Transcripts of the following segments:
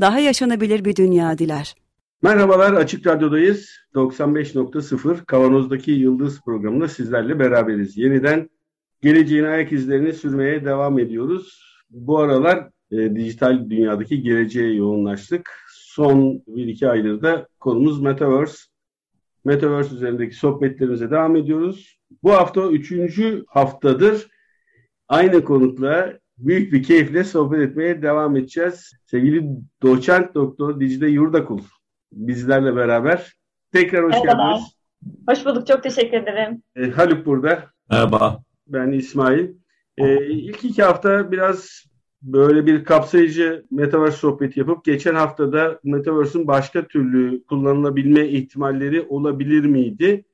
daha yaşanabilir bir dünya diler. Merhabalar, Açık Radyo'dayız. 95.0 Kavanoz'daki Yıldız programında sizlerle beraberiz. Yeniden geleceğin ayak izlerini sürmeye devam ediyoruz. Bu aralar e, dijital dünyadaki geleceğe yoğunlaştık. Son 1-2 aydır da konumuz Metaverse. Metaverse üzerindeki sohbetlerimize devam ediyoruz. Bu hafta üçüncü haftadır aynı konukla büyük bir keyifle sohbet etmeye devam edeceğiz. Sevgili doçent doktor Dicle Yurdakul bizlerle beraber. Tekrar hoş Merhabalar. geldiniz. Hoş bulduk. Çok teşekkür ederim. E, Haluk burada. Merhaba. Ben İsmail. E, ilk iki hafta biraz böyle bir kapsayıcı Metaverse sohbeti yapıp geçen haftada Metaverse'ün başka türlü kullanılabilme ihtimalleri olabilir miydi?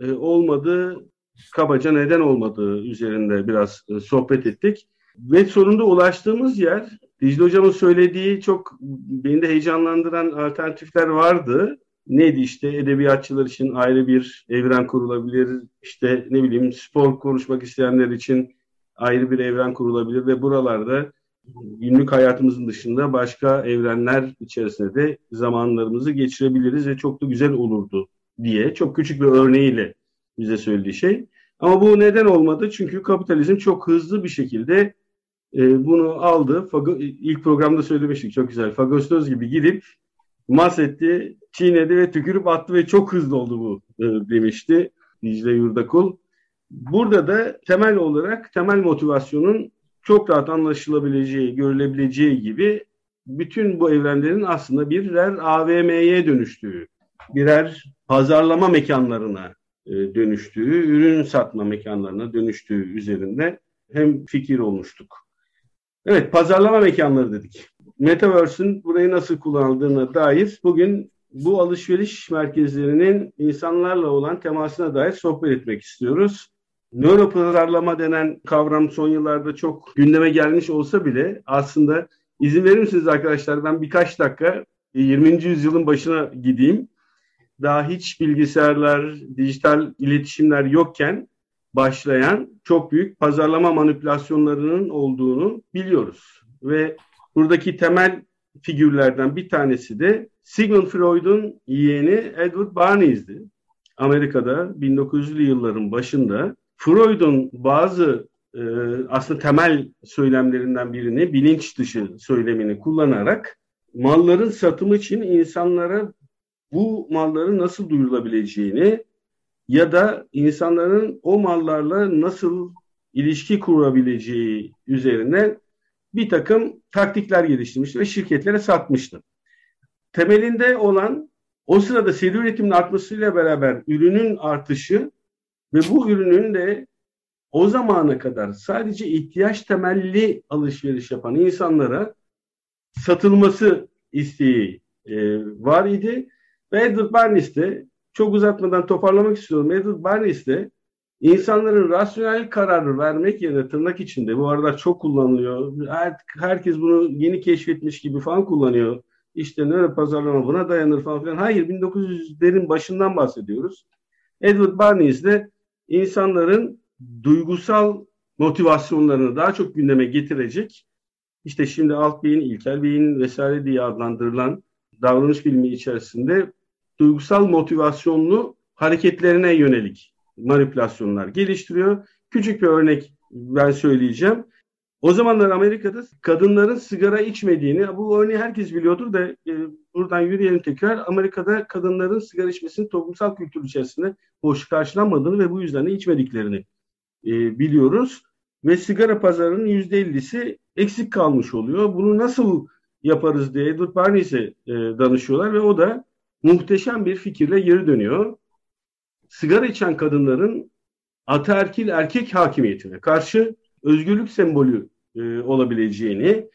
E, olmadı. Kabaca neden olmadığı üzerinde biraz e, sohbet ettik. Ve sonunda ulaştığımız yer Dicle Hocam'ın söylediği çok beni de heyecanlandıran alternatifler vardı. Neydi işte edebiyatçılar için ayrı bir evren kurulabilir. İşte ne bileyim spor konuşmak isteyenler için ayrı bir evren kurulabilir ve buralarda günlük hayatımızın dışında başka evrenler içerisinde de zamanlarımızı geçirebiliriz ve çok da güzel olurdu diye çok küçük bir örneğiyle bize söylediği şey. Ama bu neden olmadı? Çünkü kapitalizm çok hızlı bir şekilde e, bunu aldı. Fago, ilk programda söylemiştik çok güzel. Fagostöz gibi gidip mahsetti, çiğnedi ve tükürüp attı ve çok hızlı oldu bu e, demişti Dicle Yurdakul. Burada da temel olarak temel motivasyonun çok rahat anlaşılabileceği, görülebileceği gibi bütün bu evrenlerin aslında birer AVM'ye dönüştüğü, birer pazarlama mekanlarına e, dönüştüğü, ürün satma mekanlarına dönüştüğü üzerinde hem fikir olmuştuk. Evet, pazarlama mekanları dedik. Metaverse'ün burayı nasıl kullanıldığına dair bugün bu alışveriş merkezlerinin insanlarla olan temasına dair sohbet etmek istiyoruz. Nöropazarlama denen kavram son yıllarda çok gündeme gelmiş olsa bile aslında izin verir misiniz arkadaşlar ben birkaç dakika 20. yüzyılın başına gideyim. Daha hiç bilgisayarlar, dijital iletişimler yokken başlayan çok büyük pazarlama manipülasyonlarının olduğunu biliyoruz. Ve buradaki temel figürlerden bir tanesi de Sigmund Freud'un yeğeni Edward Bernays'di. Amerika'da 1900'lü yılların başında Freud'un bazı e, aslında temel söylemlerinden birini bilinç dışı söylemini kullanarak malların satımı için insanlara bu malların nasıl duyurulabileceğini ya da insanların o mallarla nasıl ilişki kurabileceği üzerine bir takım taktikler geliştirmişti ve şirketlere satmıştı. Temelinde olan o sırada seri üretimin artmasıyla beraber ürünün artışı ve bu ürünün de o zamana kadar sadece ihtiyaç temelli alışveriş yapan insanlara satılması isteği e, var idi. Ve Edward Bernays de çok uzatmadan toparlamak istiyorum. Edward Bernays de insanların rasyonel kararı vermek yerine tırnak içinde bu arada çok kullanılıyor. Her, herkes bunu yeni keşfetmiş gibi falan kullanıyor. İşte nöro pazarlama buna dayanır falan filan. Hayır 1900'lerin başından bahsediyoruz. Edward Bernays de insanların duygusal motivasyonlarını daha çok gündeme getirecek işte şimdi alt beyin, ilkel beyin vesaire diye adlandırılan davranış bilimi içerisinde duygusal motivasyonlu hareketlerine yönelik manipülasyonlar geliştiriyor. Küçük bir örnek ben söyleyeceğim. O zamanlar Amerika'da kadınların sigara içmediğini, bu örneği herkes biliyordur da e, buradan yürüyelim tekrar. Amerika'da kadınların sigara içmesinin toplumsal kültür içerisinde hoş karşılanmadığını ve bu yüzden de içmediklerini e, biliyoruz. Ve sigara pazarının %50'si eksik kalmış oluyor. Bunu nasıl yaparız diye Edward Bernays'e e, danışıyorlar ve o da muhteşem bir fikirle geri dönüyor. Sigara içen kadınların ataerkil erkek hakimiyetine karşı özgürlük sembolü e, olabileceğini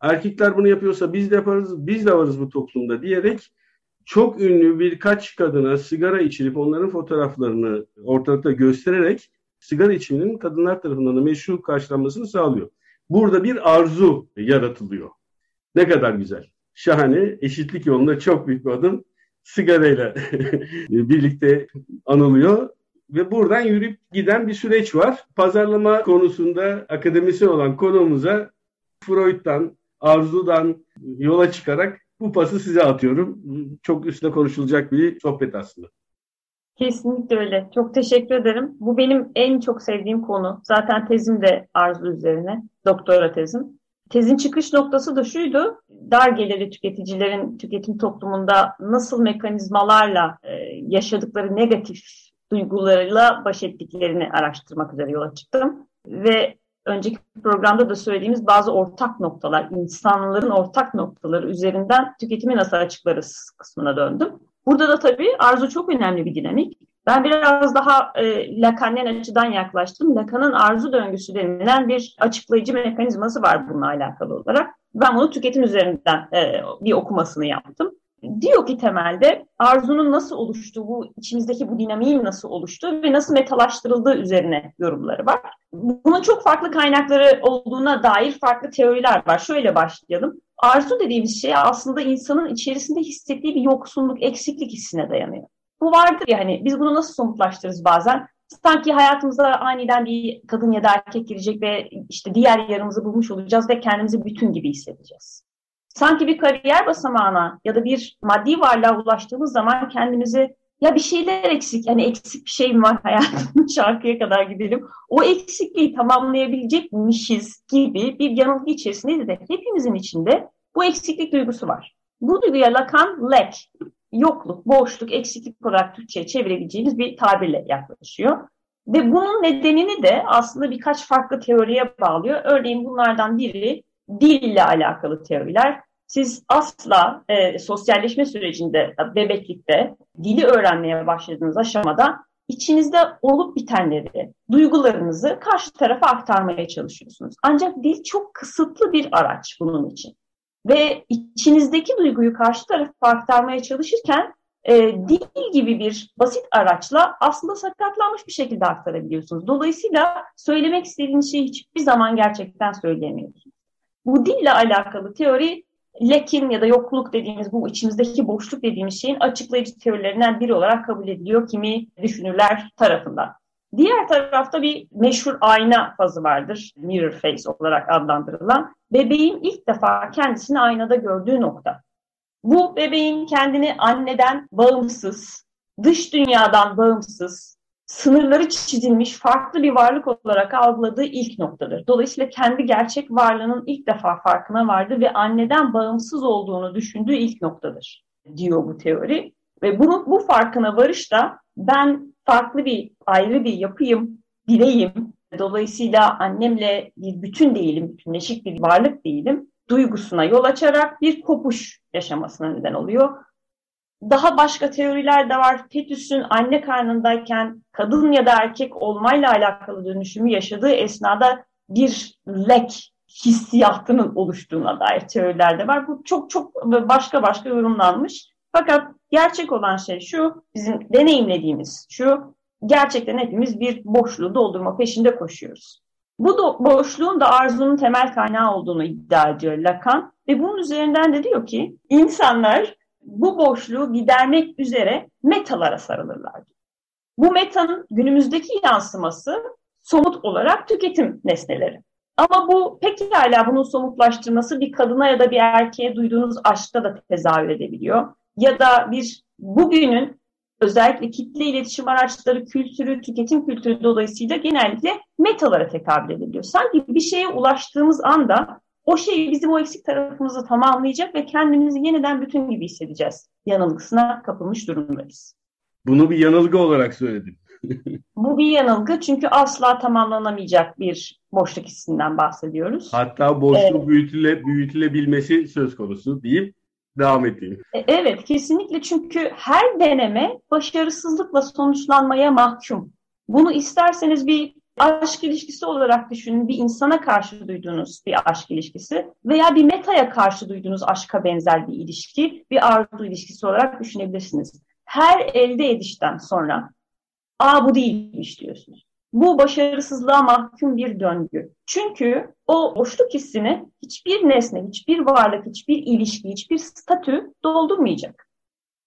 erkekler bunu yapıyorsa biz de yaparız, biz de varız bu toplumda diyerek çok ünlü birkaç kadına sigara içirip onların fotoğraflarını ortalıkta göstererek sigara içiminin kadınlar tarafından da meşru karşılanmasını sağlıyor. Burada bir arzu yaratılıyor. Ne kadar güzel. Şahane, eşitlik yolunda çok büyük bir adım sigarayla birlikte anılıyor ve buradan yürüyüp giden bir süreç var. Pazarlama konusunda akademisi olan konuğumuza Freud'dan, Arzu'dan yola çıkarak bu pası size atıyorum. Çok üstüne konuşulacak bir sohbet aslında. Kesinlikle öyle. Çok teşekkür ederim. Bu benim en çok sevdiğim konu. Zaten tezim de arzu üzerine. Doktora tezim. Tezin çıkış noktası da şuydu. Dar gelirli tüketicilerin tüketim toplumunda nasıl mekanizmalarla e, yaşadıkları negatif duygularıyla baş ettiklerini araştırmak üzere yola çıktım. Ve önceki programda da söylediğimiz bazı ortak noktalar, insanların ortak noktaları üzerinden tüketimi nasıl açıklarız kısmına döndüm. Burada da tabii arzu çok önemli bir dinamik. Ben biraz daha e, Lacan'ın açıdan yaklaştım. Lacan'ın arzu döngüsü denilen bir açıklayıcı mekanizması var bununla alakalı olarak. Ben bunu tüketim üzerinden e, bir okumasını yaptım. Diyor ki temelde arzunun nasıl oluştuğu, bu içimizdeki bu dinamiğin nasıl oluştuğu ve nasıl metalaştırıldığı üzerine yorumları var. Bunun çok farklı kaynakları olduğuna dair farklı teoriler var. Şöyle başlayalım. Arzu dediğimiz şey aslında insanın içerisinde hissettiği bir yoksunluk, eksiklik hissine dayanıyor. Bu vardır ya hani biz bunu nasıl somutlaştırırız bazen? Sanki hayatımıza aniden bir kadın ya da erkek girecek ve işte diğer yarımızı bulmuş olacağız ve kendimizi bütün gibi hissedeceğiz. Sanki bir kariyer basamağına ya da bir maddi varlığa ulaştığımız zaman kendimizi ya bir şeyler eksik, yani eksik bir şey mi var hayatımın şarkıya kadar gidelim. O eksikliği tamamlayabilecekmişiz gibi bir yanılgı içerisindeyiz de hepimizin içinde bu eksiklik duygusu var. Bu duyguya Lacan lack, yokluk, boşluk, eksiklik olarak Türkçe'ye çevirebileceğimiz bir tabirle yaklaşıyor. Ve bunun nedenini de aslında birkaç farklı teoriye bağlıyor. Örneğin bunlardan biri dille alakalı teoriler. Siz asla e, sosyalleşme sürecinde, bebeklikte dili öğrenmeye başladığınız aşamada içinizde olup bitenleri, duygularınızı karşı tarafa aktarmaya çalışıyorsunuz. Ancak dil çok kısıtlı bir araç bunun için. Ve içinizdeki duyguyu karşı tarafa aktarmaya çalışırken e, dil gibi bir basit araçla aslında sakatlanmış bir şekilde aktarabiliyorsunuz. Dolayısıyla söylemek istediğiniz şeyi hiçbir zaman gerçekten söyleyemiyorsunuz. Bu dille alakalı teori lekin ya da yokluk dediğimiz bu içimizdeki boşluk dediğimiz şeyin açıklayıcı teorilerinden biri olarak kabul ediliyor kimi düşünürler tarafından. Diğer tarafta bir meşhur ayna fazı vardır. Mirror face olarak adlandırılan. Bebeğin ilk defa kendisini aynada gördüğü nokta. Bu bebeğin kendini anneden bağımsız, dış dünyadan bağımsız, sınırları çizilmiş farklı bir varlık olarak algıladığı ilk noktadır. Dolayısıyla kendi gerçek varlığının ilk defa farkına vardı ve anneden bağımsız olduğunu düşündüğü ilk noktadır diyor bu teori. Ve bunu, bu farkına varış da ben farklı bir, ayrı bir yapıyım, bireyim. Dolayısıyla annemle bir bütün değilim, bütünleşik bir varlık değilim duygusuna yol açarak bir kopuş yaşamasına neden oluyor. Daha başka teoriler de var. Fetüsün anne karnındayken kadın ya da erkek olmayla alakalı dönüşümü yaşadığı esnada bir lek hissiyatının oluştuğuna dair teoriler de var. Bu çok çok başka başka yorumlanmış. Fakat gerçek olan şey şu, bizim deneyimlediğimiz şu, gerçekten hepimiz bir boşluğu doldurma peşinde koşuyoruz. Bu da, boşluğun da arzunun temel kaynağı olduğunu iddia ediyor Lacan ve bunun üzerinden de diyor ki insanlar bu boşluğu gidermek üzere metalara sarılırlar. Bu metanın günümüzdeki yansıması somut olarak tüketim nesneleri. Ama bu pekala bunun somutlaştırması bir kadına ya da bir erkeğe duyduğunuz aşkta da tezahür edebiliyor. Ya da bir bugünün özellikle kitle iletişim araçları kültürü, tüketim kültürü dolayısıyla genellikle metalara tekabül ediliyor. Sanki bir şeye ulaştığımız anda o şey bizim o eksik tarafımızı tamamlayacak ve kendimizi yeniden bütün gibi hissedeceğiz. Yanılgısına kapılmış durumdayız. Bunu bir yanılgı olarak söyledim. Bu bir yanılgı çünkü asla tamamlanamayacak bir boşluk hissinden bahsediyoruz. Hatta boşluk evet. büyütüle, büyütülebilmesi söz konusu deyip devam edeyim. E, evet kesinlikle çünkü her deneme başarısızlıkla sonuçlanmaya mahkum. Bunu isterseniz bir aşk ilişkisi olarak düşünün. Bir insana karşı duyduğunuz bir aşk ilişkisi veya bir metaya karşı duyduğunuz aşka benzer bir ilişki, bir arzu ilişkisi olarak düşünebilirsiniz. Her elde edişten sonra aa bu değilmiş diyorsunuz. Bu başarısızlığa mahkum bir döngü. Çünkü o boşluk hissini hiçbir nesne, hiçbir varlık, hiçbir ilişki, hiçbir statü doldurmayacak.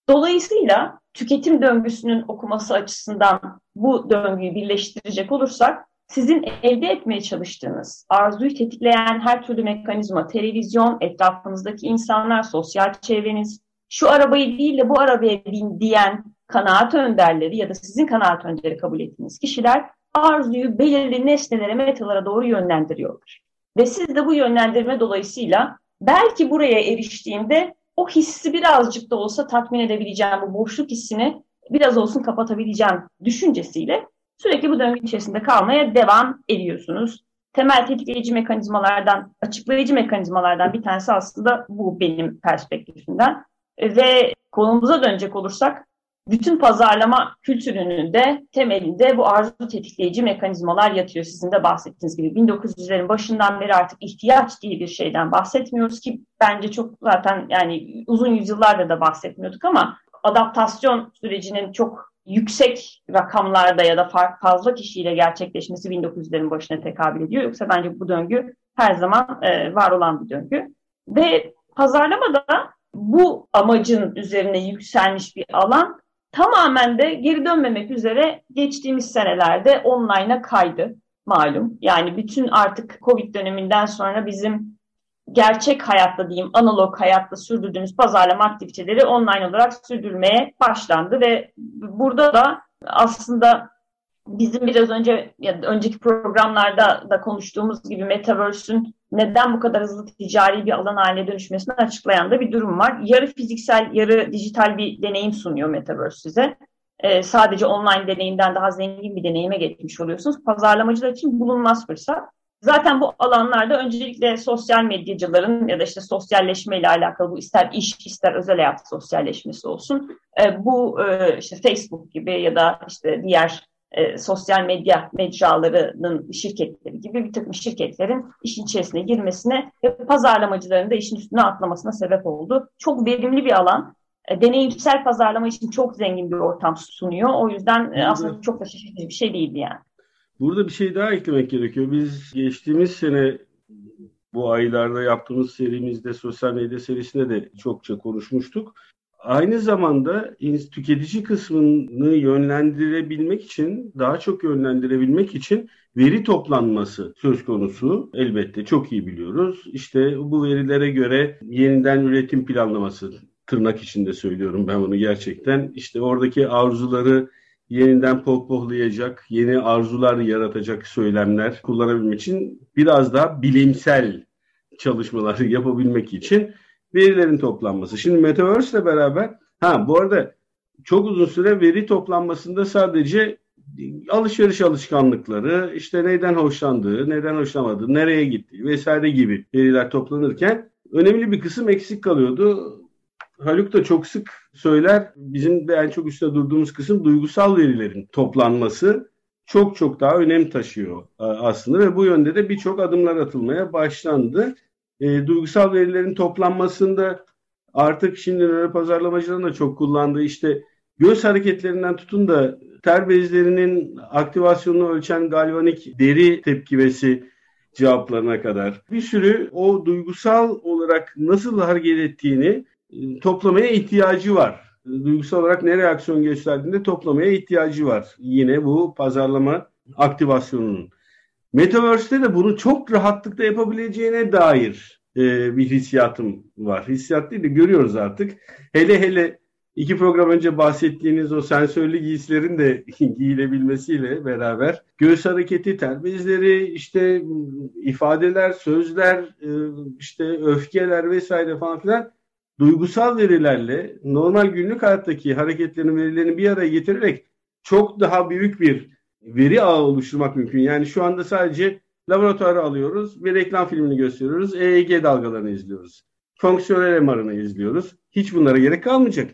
Dolayısıyla tüketim döngüsünün okuması açısından bu döngüyü birleştirecek olursak sizin elde etmeye çalıştığınız, arzuyu tetikleyen her türlü mekanizma, televizyon, etrafınızdaki insanlar, sosyal çevreniz, şu arabayı değil de bu arabaya bin diyen kanaat önderleri ya da sizin kanaat önderi kabul ettiğiniz kişiler arzuyu belirli nesnelere, metalara doğru yönlendiriyorlar. Ve siz de bu yönlendirme dolayısıyla belki buraya eriştiğimde o hissi birazcık da olsa tatmin edebileceğim, bu boşluk hissini biraz olsun kapatabileceğim düşüncesiyle sürekli bu döngü içerisinde kalmaya devam ediyorsunuz. Temel tetikleyici mekanizmalardan, açıklayıcı mekanizmalardan bir tanesi aslında bu benim perspektifimden. Ve konumuza dönecek olursak bütün pazarlama kültürünün de temelinde bu arzu tetikleyici mekanizmalar yatıyor. Sizin de bahsettiğiniz gibi 1900'lerin başından beri artık ihtiyaç diye bir şeyden bahsetmiyoruz ki bence çok zaten yani uzun yüzyıllarda da bahsetmiyorduk ama adaptasyon sürecinin çok yüksek rakamlarda ya da fazla kişiyle gerçekleşmesi 1900'lerin başına tekabül ediyor. Yoksa bence bu döngü her zaman e, var olan bir döngü. Ve pazarlamada bu amacın üzerine yükselmiş bir alan tamamen de geri dönmemek üzere geçtiğimiz senelerde online'a kaydı malum. Yani bütün artık Covid döneminden sonra bizim gerçek hayatta diyeyim analog hayatta sürdürdüğümüz pazarlama aktiviteleri online olarak sürdürmeye başlandı ve burada da aslında bizim biraz önce ya önceki programlarda da konuştuğumuz gibi Metaverse'ün neden bu kadar hızlı ticari bir alan haline dönüşmesini açıklayan da bir durum var. Yarı fiziksel, yarı dijital bir deneyim sunuyor Metaverse size. Ee, sadece online deneyimden daha zengin bir deneyime geçmiş oluyorsunuz. Pazarlamacılar için bulunmaz fırsat. Zaten bu alanlarda öncelikle sosyal medyacıların ya da işte sosyalleşme ile alakalı bu ister iş ister özel hayat sosyalleşmesi olsun. E, bu e, işte Facebook gibi ya da işte diğer e, sosyal medya mecralarının şirketleri gibi bir takım şirketlerin işin içerisine girmesine ve pazarlamacıların da işin üstüne atlamasına sebep oldu. Çok verimli bir alan. E, deneyimsel pazarlama için çok zengin bir ortam sunuyor. O yüzden e, aslında çok da şaşırtıcı bir şey değildi yani. Burada bir şey daha eklemek gerekiyor. Biz geçtiğimiz sene bu aylarda yaptığımız serimizde sosyal medya serisinde de çokça konuşmuştuk. Aynı zamanda tüketici kısmını yönlendirebilmek için, daha çok yönlendirebilmek için veri toplanması söz konusu. Elbette çok iyi biliyoruz. İşte bu verilere göre yeniden üretim planlaması, tırnak içinde söylüyorum ben bunu gerçekten. İşte oradaki arzuları yeniden pohpohlayacak, yeni arzular yaratacak söylemler kullanabilmek için biraz daha bilimsel çalışmalar yapabilmek için verilerin toplanması. Şimdi Metaverse ile beraber ha bu arada çok uzun süre veri toplanmasında sadece alışveriş alışkanlıkları, işte neyden hoşlandığı, neden hoşlanmadığı, nereye gittiği vesaire gibi veriler toplanırken önemli bir kısım eksik kalıyordu. Haluk da çok sık söyler. Bizim de en çok üstte durduğumuz kısım duygusal verilerin toplanması çok çok daha önem taşıyor e, aslında ve bu yönde de birçok adımlar atılmaya başlandı e, duygusal verilerin toplanmasında artık şimdi nöro pazarlamacıların da çok kullandığı işte göz hareketlerinden tutun da ter bezlerinin aktivasyonunu ölçen galvanik deri tepkimesi cevaplarına kadar bir sürü o duygusal olarak nasıl hareket ettiğini e, toplamaya ihtiyacı var. Duygusal olarak ne reaksiyon gösterdiğinde toplamaya ihtiyacı var. Yine bu pazarlama aktivasyonunun. Metaverse'de de bunu çok rahatlıkla yapabileceğine dair e, bir hissiyatım var. Hissiyat değil de görüyoruz artık. Hele hele iki program önce bahsettiğiniz o sensörlü giysilerin de giyilebilmesiyle beraber göğüs hareketi, ter bezleri, işte ifadeler, sözler, e, işte öfkeler vesaire falan filan duygusal verilerle normal günlük hayattaki hareketlerin verilerini bir araya getirerek çok daha büyük bir veri ağı oluşturmak mümkün. Yani şu anda sadece laboratuvara alıyoruz, bir reklam filmini gösteriyoruz, EEG dalgalarını izliyoruz. Fonksiyonel MR'ını izliyoruz. Hiç bunlara gerek kalmayacak.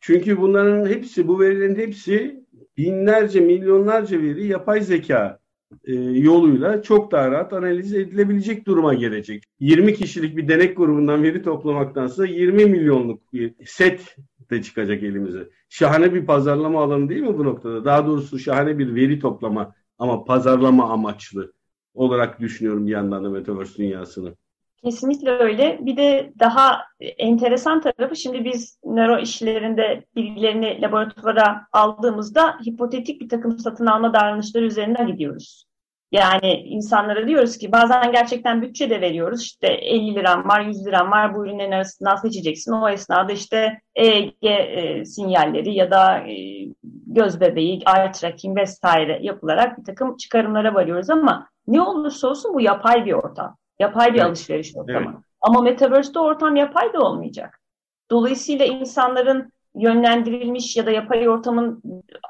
Çünkü bunların hepsi, bu verilerin hepsi binlerce, milyonlarca veri yapay zeka e, yoluyla çok daha rahat analiz edilebilecek duruma gelecek. 20 kişilik bir denek grubundan veri toplamaktansa 20 milyonluk bir set de çıkacak elimize. Şahane bir pazarlama alanı değil mi bu noktada? Daha doğrusu şahane bir veri toplama ama pazarlama amaçlı olarak düşünüyorum bir yandan da Metaverse dünyasını. Kesinlikle öyle. Bir de daha enteresan tarafı şimdi biz nöro işlerinde bilgilerini laboratuvara aldığımızda hipotetik bir takım satın alma davranışları üzerinden gidiyoruz. Yani insanlara diyoruz ki bazen gerçekten bütçe de veriyoruz. İşte 50 liram var, 100 liram var bu ürünlerin arasından seçeceksin. O esnada işte EEG e, sinyalleri ya da e, göz bebeği, eye tracking vesaire yapılarak bir takım çıkarımlara varıyoruz ama ne olursa olsun bu yapay bir ortam. Yapay bir evet. alışveriş ortamı. Evet. Ama Metaverse'de ortam yapay da olmayacak. Dolayısıyla insanların yönlendirilmiş ya da yapay ortamın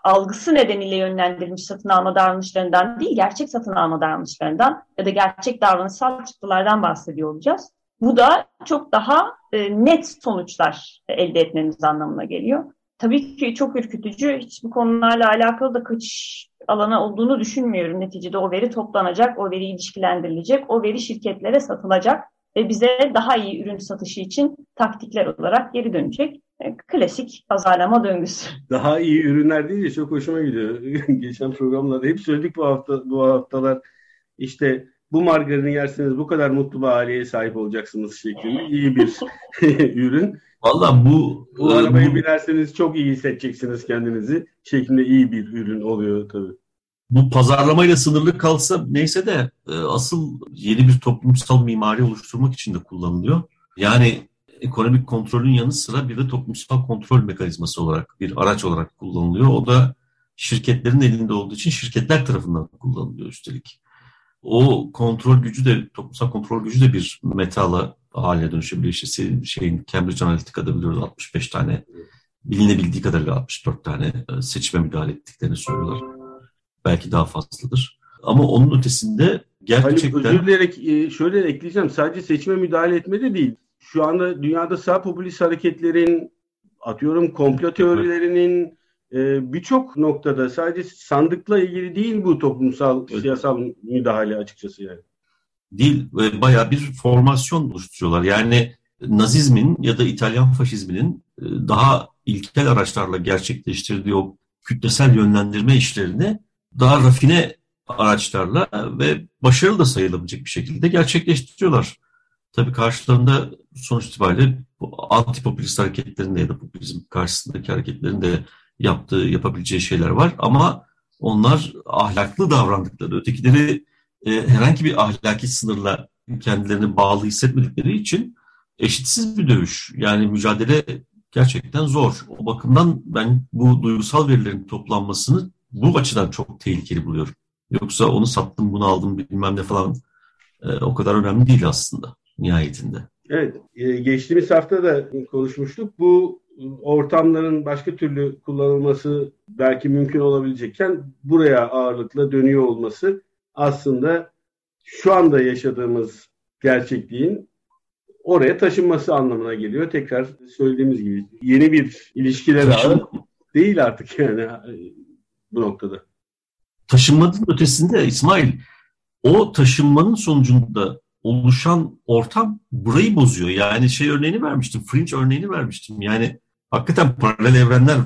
algısı nedeniyle yönlendirilmiş satın alma davranışlarından değil, gerçek satın alma davranışlarından ya da gerçek davranışsal çıktılardan bahsediyor olacağız. Bu da çok daha e, net sonuçlar elde etmemiz anlamına geliyor. Tabii ki çok ürkütücü. Hiçbir konularla alakalı da kaçış alanı olduğunu düşünmüyorum. Neticede o veri toplanacak, o veri ilişkilendirilecek, o veri şirketlere satılacak ve bize daha iyi ürün satışı için taktikler olarak geri dönecek. E, klasik pazarlama döngüsü. Daha iyi ürünler değil de çok hoşuma gidiyor. Geçen programlarda hep söyledik bu hafta bu haftalar işte bu margarini yerseniz bu kadar mutlu bir aileye sahip olacaksınız şeklinde iyi bir ürün. Valla bu... Bu arabayı bu, binerseniz çok iyi hissedeceksiniz kendinizi şeklinde iyi bir ürün oluyor tabii. Bu pazarlamayla sınırlı kalsa neyse de e, asıl yeni bir toplumsal mimari oluşturmak için de kullanılıyor. Yani ekonomik kontrolün yanı sıra bir de toplumsal kontrol mekanizması olarak bir araç olarak kullanılıyor. O da şirketlerin elinde olduğu için şirketler tarafından kullanılıyor üstelik. O kontrol gücü de toplumsal kontrol gücü de bir metala haline dönüşebiliyor. İşte şeyin Cambridge Analytica'da biliyoruz 65 tane bilinebildiği kadarıyla 64 tane e, seçime müdahale ettiklerini söylüyorlar. Belki daha fazladır. Ama onun ötesinde gerçekten... Hani özür dileyerek e, şöyle ekleyeceğim. Sadece seçime müdahale etmede değil. Şu anda dünyada sağ popülist hareketlerin, atıyorum komplo teorilerinin e, birçok noktada sadece sandıkla ilgili değil bu toplumsal, evet. siyasal müdahale açıkçası yani değil bayağı bir formasyon oluşturuyorlar. Yani Nazizmin ya da İtalyan faşizminin e, daha ilkel araçlarla gerçekleştirdiği o kütlesel yönlendirme işlerini daha rafine araçlarla ve başarılı da sayılabilecek bir şekilde gerçekleştiriyorlar. Tabii karşılarında sonuç itibariyle bu antipopülist hareketlerin de ya da popülizm karşısındaki hareketlerin de yaptığı, yapabileceği şeyler var ama onlar ahlaklı davrandıkları, ötekileri e, herhangi bir ahlaki sınırla kendilerini bağlı hissetmedikleri için eşitsiz bir dövüş. Yani mücadele gerçekten zor. O bakımdan ben bu duygusal verilerin toplanmasını bu açıdan çok tehlikeli buluyorum. Yoksa onu sattım, bunu aldım bilmem ne falan e, o kadar önemli değil aslında nihayetinde. Evet, e, geçtiğimiz hafta da konuşmuştuk. Bu ortamların başka türlü kullanılması belki mümkün olabilecekken buraya ağırlıkla dönüyor olması aslında şu anda yaşadığımız gerçekliğin oraya taşınması anlamına geliyor. Tekrar söylediğimiz gibi yeni bir ilişkiler ağı değil artık yani bu noktada. Taşınmanın ötesinde İsmail o taşınmanın sonucunda oluşan ortam burayı bozuyor. Yani şey örneğini vermiştim, fringe örneğini vermiştim. Yani hakikaten paralel evrenler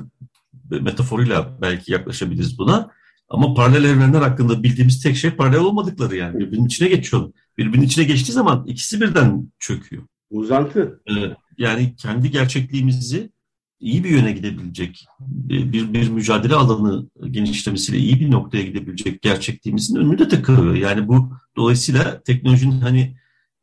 metaforuyla belki yaklaşabiliriz buna. Ama paralel evrenler hakkında bildiğimiz tek şey paralel olmadıkları yani. Birbirinin içine geçiyor. Birbirinin içine geçtiği zaman ikisi birden çöküyor. Uzantı. yani kendi gerçekliğimizi iyi bir yöne gidebilecek, bir, bir mücadele alanı genişlemesiyle iyi bir noktaya gidebilecek gerçekliğimizin önünü de tıkıyor. Yani bu dolayısıyla teknolojinin hani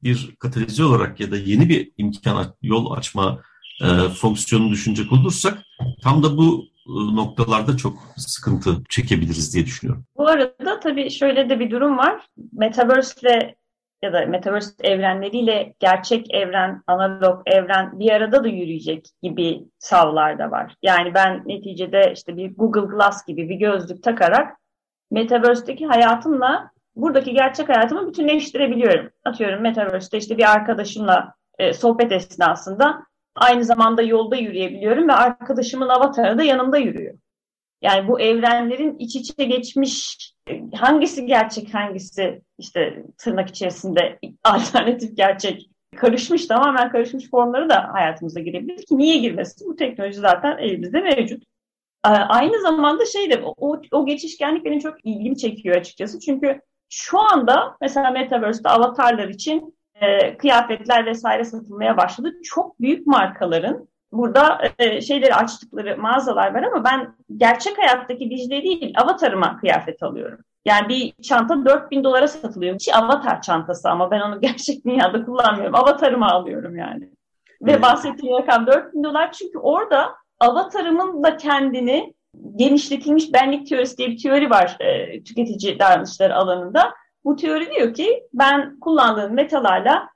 bir katalize olarak ya da yeni bir imkan, yol açma e, fonksiyonu düşünecek olursak tam da bu e, noktalarda çok sıkıntı çekebiliriz diye düşünüyorum. Bu arada tabii şöyle de bir durum var. Metaverse ile ya da Metaverse evrenleriyle gerçek evren, analog evren bir arada da yürüyecek gibi savlar da var. Yani ben neticede işte bir Google Glass gibi bir gözlük takarak Metaverse'deki hayatımla buradaki gerçek hayatımı bütünleştirebiliyorum. Atıyorum Metaverse'te işte bir arkadaşımla e, sohbet esnasında Aynı zamanda yolda yürüyebiliyorum ve arkadaşımın avatarı da yanımda yürüyor. Yani bu evrenlerin iç içe geçmiş hangisi gerçek hangisi işte tırnak içerisinde alternatif gerçek karışmış tamamen karışmış formları da hayatımıza girebilir ki niye girmesin? Bu teknoloji zaten elimizde mevcut. Aynı zamanda şey de o, o geçişkenlik benim çok ilgimi çekiyor açıkçası. Çünkü şu anda mesela Metaverse'de avatarlar için e, kıyafetler vesaire satılmaya başladı. Çok büyük markaların burada e, şeyleri açtıkları mağazalar var ama ben gerçek hayattaki Dicle değil avatarıma kıyafet alıyorum. Yani bir çanta 4000 dolara satılıyor. Hiç avatar çantası ama ben onu gerçek dünyada kullanmıyorum. Avatarıma alıyorum yani. Ve bahsettiğim rakam 4000 dolar çünkü orada avatarımın da kendini genişletilmiş benlik teorisi diye bir teori var e, tüketici davranışları alanında. Bu teori diyor ki ben kullandığım metalarla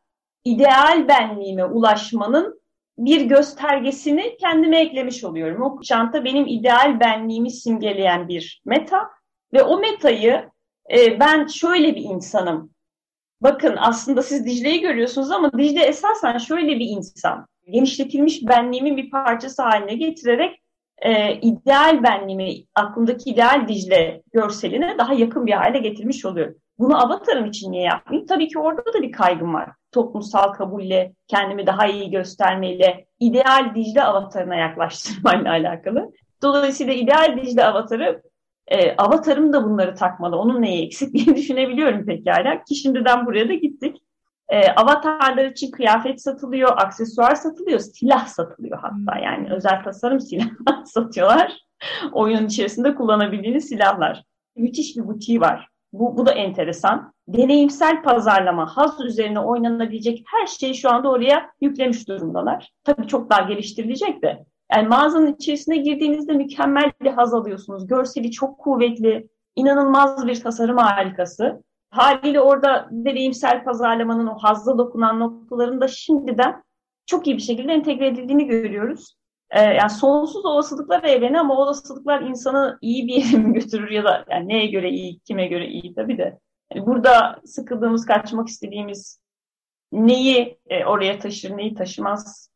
ideal benliğime ulaşmanın bir göstergesini kendime eklemiş oluyorum. O çanta benim ideal benliğimi simgeleyen bir meta ve o metayı e, ben şöyle bir insanım. Bakın aslında siz Dicle'yi görüyorsunuz ama Dicle esasen şöyle bir insan. Genişletilmiş benliğimin bir parçası haline getirerek e, ideal benliğimi, aklımdaki ideal Dicle görseline daha yakın bir hale getirmiş oluyorum. Bunu avatarım için niye yapmayayım? Tabii ki orada da bir kaygım var. Toplumsal kabulle, kendimi daha iyi göstermeyle, ideal Dicle avatarına yaklaştırmayla alakalı. Dolayısıyla ideal Dicle avatarı e, avatarım da bunları takmalı. Onun neyi eksik diye düşünebiliyorum pekala. Ki şimdiden buraya da gittik. E, avatarlar için kıyafet satılıyor, aksesuar satılıyor, silah satılıyor hatta. Yani özel tasarım silah satıyorlar. Oyunun içerisinde kullanabildiğiniz silahlar. Müthiş bir butiği var. Bu, bu da enteresan. Deneyimsel pazarlama, haz üzerine oynanabilecek her şeyi şu anda oraya yüklemiş durumdalar. Tabii çok daha geliştirilecek de. Yani mağazanın içerisine girdiğinizde mükemmel bir haz alıyorsunuz. Görseli çok kuvvetli, inanılmaz bir tasarım harikası. Haliyle orada deneyimsel pazarlamanın o hazza dokunan noktaların da şimdiden çok iyi bir şekilde entegre edildiğini görüyoruz. Ee, yani sonsuz olasılıklar evreni ama olasılıklar insanı iyi bir yere mi götürür ya da yani neye göre iyi, kime göre iyi tabii de. Yani burada sıkıldığımız, kaçmak istediğimiz neyi e, oraya taşır, neyi taşımaz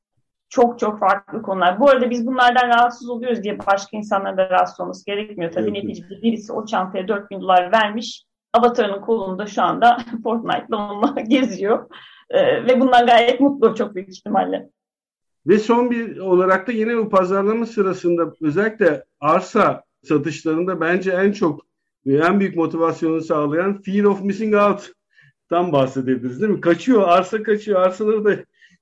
çok çok farklı konular. Bu arada biz bunlardan rahatsız oluyoruz diye başka insanların da rahatsız olması gerekmiyor. Tabii evet. neticede birisi o çantaya 4000 dolar vermiş. Avatarının kolunda şu anda Fortnite'la onunla geziyor. Ee, ve bundan gayet mutlu çok büyük ihtimalle. Ve son bir olarak da yine bu pazarlama sırasında özellikle arsa satışlarında bence en çok en büyük motivasyonu sağlayan fear of missing out'tan bahsedebiliriz değil mi? Kaçıyor, arsa kaçıyor. Arsaları da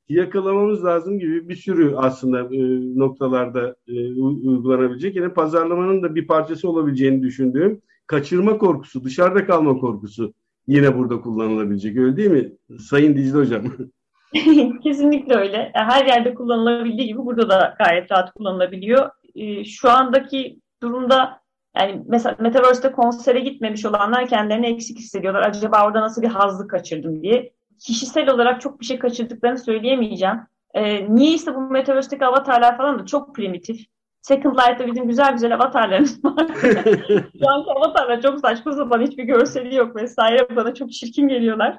yakalamamız lazım gibi bir sürü aslında e, noktalarda e, uygulanabilecek. Yine pazarlamanın da bir parçası olabileceğini düşündüğüm kaçırma korkusu, dışarıda kalma korkusu yine burada kullanılabilecek. Öyle değil mi Sayın Dicle Hocam? Kesinlikle öyle. Her yerde kullanılabildiği gibi burada da gayet rahat kullanılabiliyor. E, şu andaki durumda yani mesela Metaverse'de konsere gitmemiş olanlar kendilerini eksik hissediyorlar. Acaba orada nasıl bir hazzı kaçırdım diye kişisel olarak çok bir şey kaçırdıklarını söyleyemeyeceğim. E, niye ise bu Metaverse'deki avatarlar falan da çok primitif. Second Life'da bizim güzel güzel avatarlarımız var. Şu anki avatarlar çok saçma sapan hiçbir görseli yok vesaire. Bana çok çirkin geliyorlar.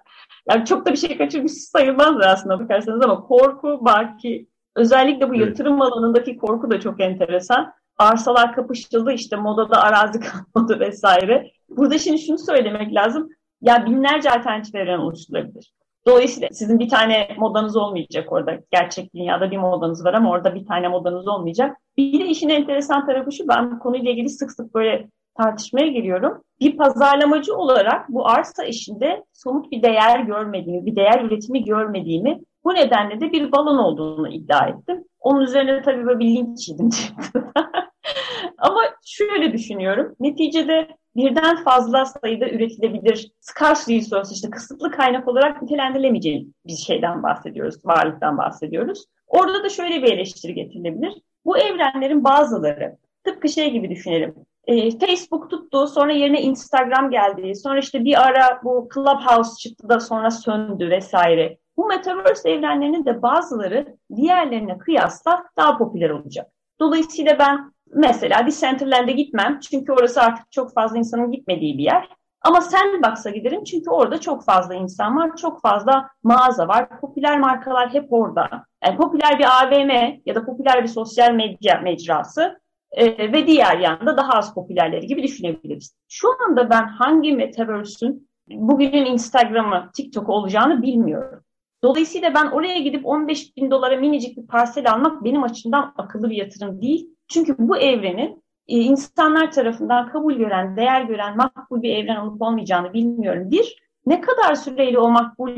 Yani çok da bir şey kaçırmış sayılmaz aslında bakarsanız ama korku baki özellikle bu yatırım alanındaki korku da çok enteresan. Arsalar kapışıldı işte modada arazi kalmadı vesaire. Burada şimdi şunu söylemek lazım. Ya binlerce alternatif evren oluşturulabilir. Dolayısıyla sizin bir tane modanız olmayacak orada. Gerçek dünyada bir modanız var ama orada bir tane modanız olmayacak. Bir de işin enteresan tarafı şu, ben bu konuyla ilgili sık sık böyle tartışmaya giriyorum. Bir pazarlamacı olarak bu arsa işinde somut bir değer görmediğimi, bir değer üretimi görmediğimi, bu nedenle de bir balon olduğunu iddia ettim. Onun üzerine tabii böyle bir linç yedim. Ama şöyle düşünüyorum. Neticede birden fazla sayıda üretilebilir scarce resource işte kısıtlı kaynak olarak nitelendirilemeyeceği bir şeyden bahsediyoruz, varlıktan bahsediyoruz. Orada da şöyle bir eleştiri getirilebilir. Bu evrenlerin bazıları tıpkı şey gibi düşünelim. E, Facebook tuttu, sonra yerine Instagram geldi, sonra işte bir ara bu Clubhouse çıktı da sonra söndü vesaire. Bu Metaverse evrenlerinin de bazıları diğerlerine kıyasla daha popüler olacak. Dolayısıyla ben Mesela Decentraland'e gitmem çünkü orası artık çok fazla insanın gitmediği bir yer. Ama Sandbox'a giderim çünkü orada çok fazla insan var, çok fazla mağaza var. Popüler markalar hep orada. Yani popüler bir AVM ya da popüler bir sosyal medya mecrası e, ve diğer yanda daha az popülerleri gibi düşünebiliriz. Şu anda ben hangi Metaverse'ün bugünün Instagram'ı, TikTok'u olacağını bilmiyorum. Dolayısıyla ben oraya gidip 15 bin dolara minicik bir parsel almak benim açımdan akıllı bir yatırım değil. Çünkü bu evrenin e, insanlar tarafından kabul gören, değer gören makbul bir evren olup olmayacağını bilmiyorum. Bir, ne kadar süreyle o makbul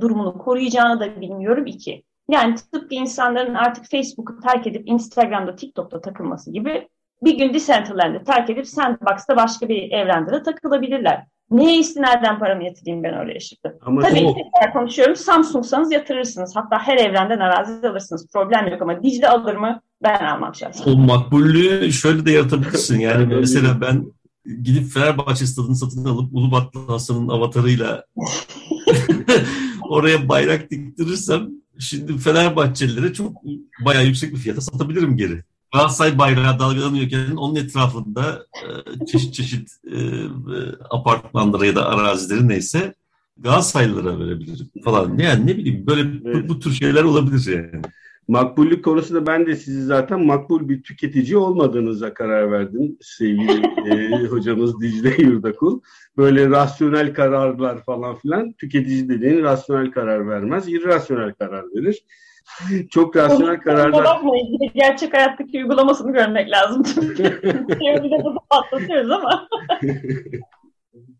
durumunu koruyacağını da bilmiyorum. İki, yani tıpkı insanların artık Facebook'u terk edip Instagram'da, TikTok'ta takılması gibi bir gün Decentraland'ı terk edip Sandbox'ta başka bir evrende de takılabilirler. Neye istinaden paramı yatırayım ben oraya şimdi? Ama Tabii o... tekrar konuşuyorum. Samsung'sanız yatırırsınız. Hatta her evrenden arazi alırsınız. Problem yok ama Dicle alır mı? Ben almam şahsen. O makbullüğü şöyle de yaratabilirsin. Yani mesela ben gidip Fenerbahçe stadını satın alıp Ulubatlı Hasan'ın avatarıyla oraya bayrak diktirirsem şimdi Fenerbahçelilere çok bayağı yüksek bir fiyata satabilirim geri. Galatasaray bayrağı dalgalanıyorken onun etrafında e, çeşit çeşit e, e, apartmanlara ya da arazileri neyse Galatasaraylılara verebilirim falan. Yani ne bileyim böyle evet. bu, bu tür şeyler olabilir yani. Makbullük konusunda ben de sizi zaten makbul bir tüketici olmadığınıza karar verdim sevgili e, hocamız Dicle Yurdakul. Böyle rasyonel kararlar falan filan tüketici dediğin rasyonel karar vermez, irrasyonel karar verir. Çok rasyonel kararlar. Gerçek hayattaki uygulamasını görmek lazım. Teoride bunu patlatıyoruz ama.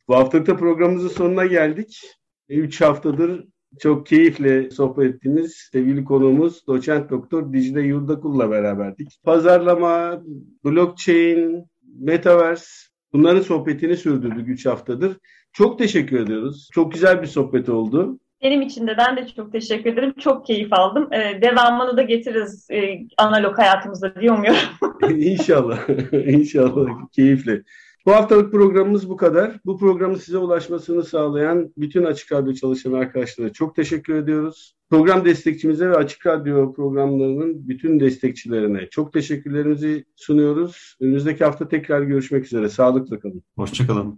Bu haftalıkta programımızın sonuna geldik. Üç haftadır çok keyifle sohbet ettiğimiz sevgili konuğumuz doçent doktor Dicle Yurdakul'la beraberdik. Pazarlama, blockchain, metaverse bunların sohbetini sürdürdük 3 haftadır. Çok teşekkür ediyoruz. Çok güzel bir sohbet oldu. Benim için de ben de çok teşekkür ederim. Çok keyif aldım. Ee, devamını da getiririz e, analog hayatımızda diyor muyum? İnşallah. İnşallah. Keyifli. Bu haftalık programımız bu kadar. Bu programın size ulaşmasını sağlayan bütün Açık Radyo çalışan arkadaşlara çok teşekkür ediyoruz. Program destekçimize ve Açık Radyo programlarının bütün destekçilerine çok teşekkürlerimizi sunuyoruz. Önümüzdeki hafta tekrar görüşmek üzere. Sağlıkla kalın. Hoşçakalın.